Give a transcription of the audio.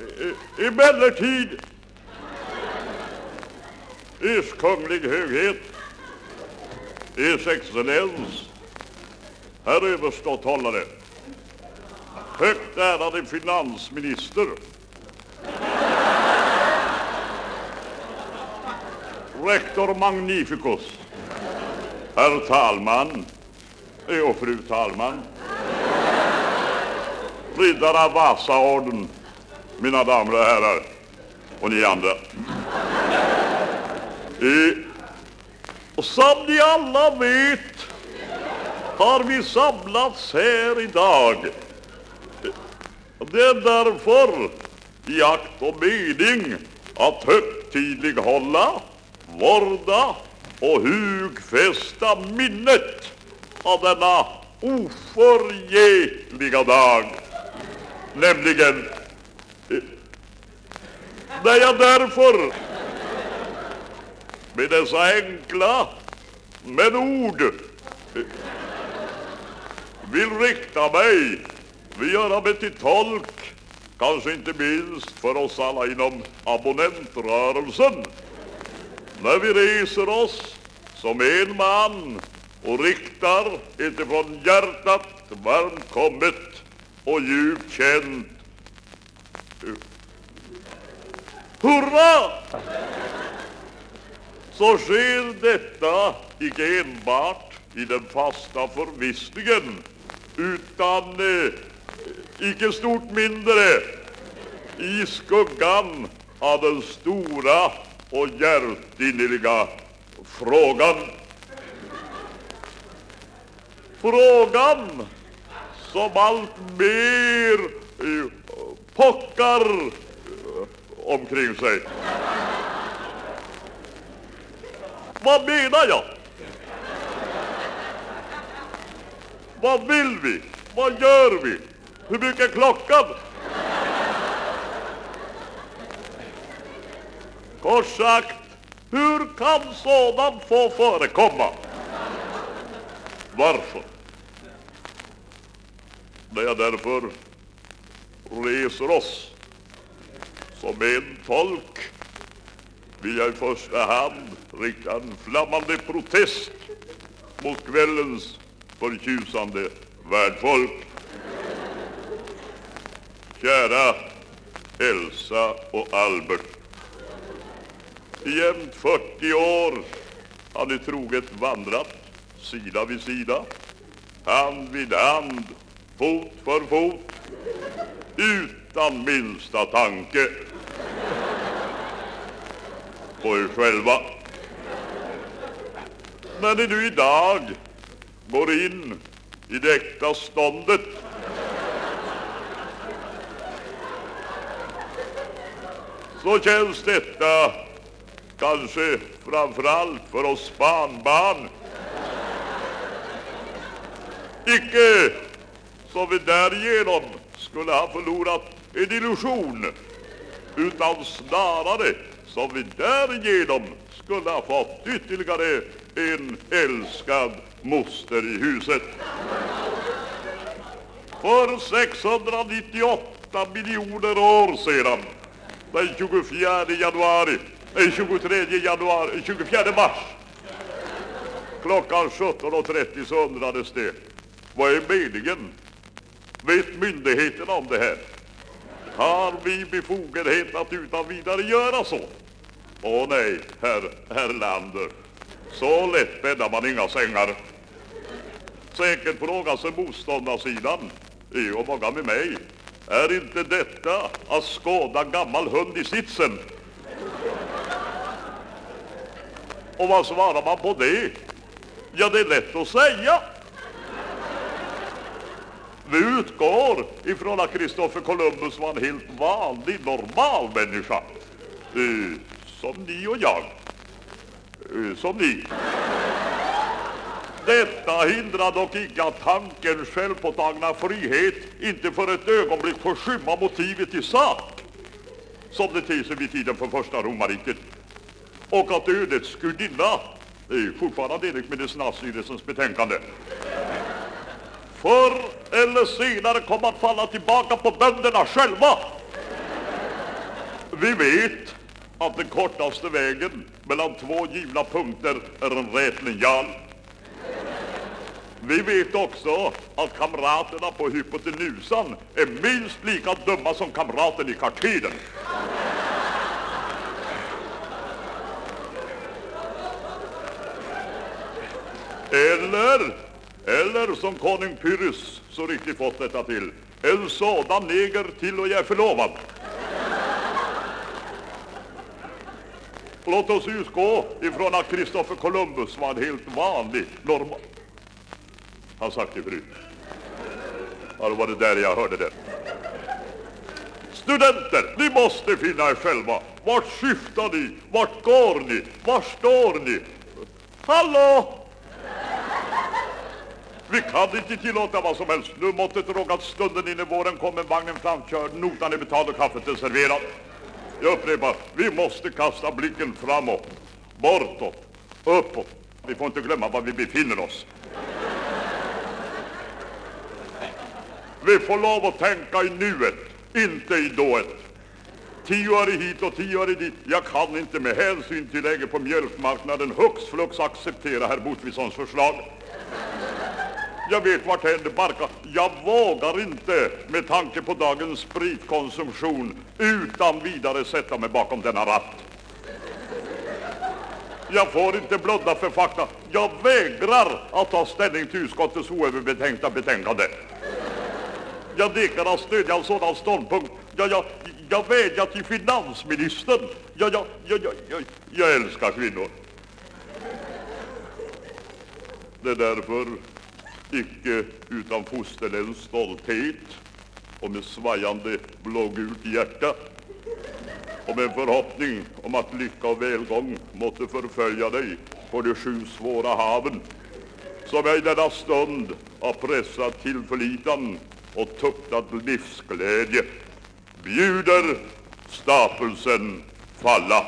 E- Emellertid, Ers kunglig höghet, Ers excellens, herr överståthållare, högt ärade finansminister, rektor magnificus, herr talman eh, och fru talman, riddare av Vasaorden, mina damer och herrar och ni andra. E, och som ni alla vet har vi samlats här idag. Det är därför i akt och mening att högtidlighålla, vårda och hugfästa minnet av denna oförgätliga dag, nämligen när jag därför. Med dessa enkla men ord vill rikta mig, vill göra mig till tolk, kanske inte minst för oss alla inom abonnentrörelsen, när vi reser oss som en man och riktar ett från hjärtat varmt kommet och djupt känt Hurra! Så sker detta icke enbart i den fasta förvissningen utan eh, icke stort mindre i skuggan av den stora och hjärtinnerliga frågan. Frågan som allt mer eh, pockar omkring sig. Vad menar jag? Vad vill vi? Vad gör vi? Hur mycket är klockan? Kort sagt, hur kan sådant få förekomma? Varför? När jag därför reser oss som en tolk vill jag i första hand rikta en flammande protest mot kvällens förtjusande värdfolk. Kära Elsa och Albert. I jämnt 40 år har ni troget vandrat sida vid sida, hand vid hand, fot för fot, utan minsta tanke på er själva. När ni nu idag går in i det äkta ståndet så känns detta kanske framförallt för oss barnbarn icke som vi därigenom skulle ha förlorat en illusion utan snarare som vi därigenom skulle ha fått ytterligare en älskad moster i huset. För 698 miljoner år sedan, den 24 januari, nej 23 januari, 24 mars, klockan 17.30 så undrades det, vad är meningen? Vet myndigheterna om det här? Har vi befogenhet att utan vidare göra så? Åh nej, herr Erlander, så lätt bäddar man inga sängar. Säkert frågar sig motståndarsidan, e, och många med mig, är inte detta att skåda gammal hund i sitsen? Och vad svarar man på det? Ja, det är lätt att säga. Vi utgår ifrån att Kristoffer Columbus var en helt vanlig, normal människa. Eh, som ni och jag. Eh, som ni. Detta hindrar dock icke att tankens självpåtagna frihet inte för ett ögonblick får skymma motivet i sak, som det ter sig vid tiden för första romarriket, och att ödets gudinna, eh, fortfarande enligt medicinalstyrelsens betänkande, förr eller senare kommer att falla tillbaka på bönderna själva. Vi vet att den kortaste vägen mellan två givna punkter är en rät linjal. Vi vet också att kamraterna på hypotenusan är minst lika dumma som kamraten i kartiden. Eller, eller som konung Pyrrhus så riktigt fått detta till, en sådan neger till och jag är förlovad. Låt oss utgå ifrån att Kristoffer Columbus var en helt vanlig, normal... Han sagt det förut. Ja, det var det där jag hörde det. Studenter, ni måste finna er själva. Vart syftar ni? Vart går ni? Var står ni? Hallå! Vi kan inte tillåta vad som helst. Nu måttet rågat stunden in i våren kommer vagnen framkörd, notan är betald och kaffet är serverat. Jag upprepar, vi måste kasta blicken framåt, bortåt, uppåt. Vi får inte glömma var vi befinner oss. Vi får lov att tänka i nuet, inte i dået. Tio öre hit och tio öre dit. Jag kan inte med hänsyn till läget på mjölkmarknaden hux flux acceptera herr Botvisons förslag. Jag vet varthän det barkar. Jag vågar inte med tanke på dagens spritkonsumtion utan vidare sätta mig bakom denna ratt. Jag får inte blunda för fakta. Jag vägrar att ta ställning till utskottets oöverbetänkta betänkande. Jag nekar att stödja en sådan ståndpunkt. Jag, jag, jag vädjar till finansministern. Jag, jag, jag, jag, jag, jag älskar kvinnor. Det är därför icke utan fosterländsk stolthet och med svajande blågult hjärta och med förhoppning om att lycka och välgång måtte förfölja dig på de sju svåra haven som jag i denna stund har pressat tillförlitan och tuktat livsglädje bjuder stapelsen falla.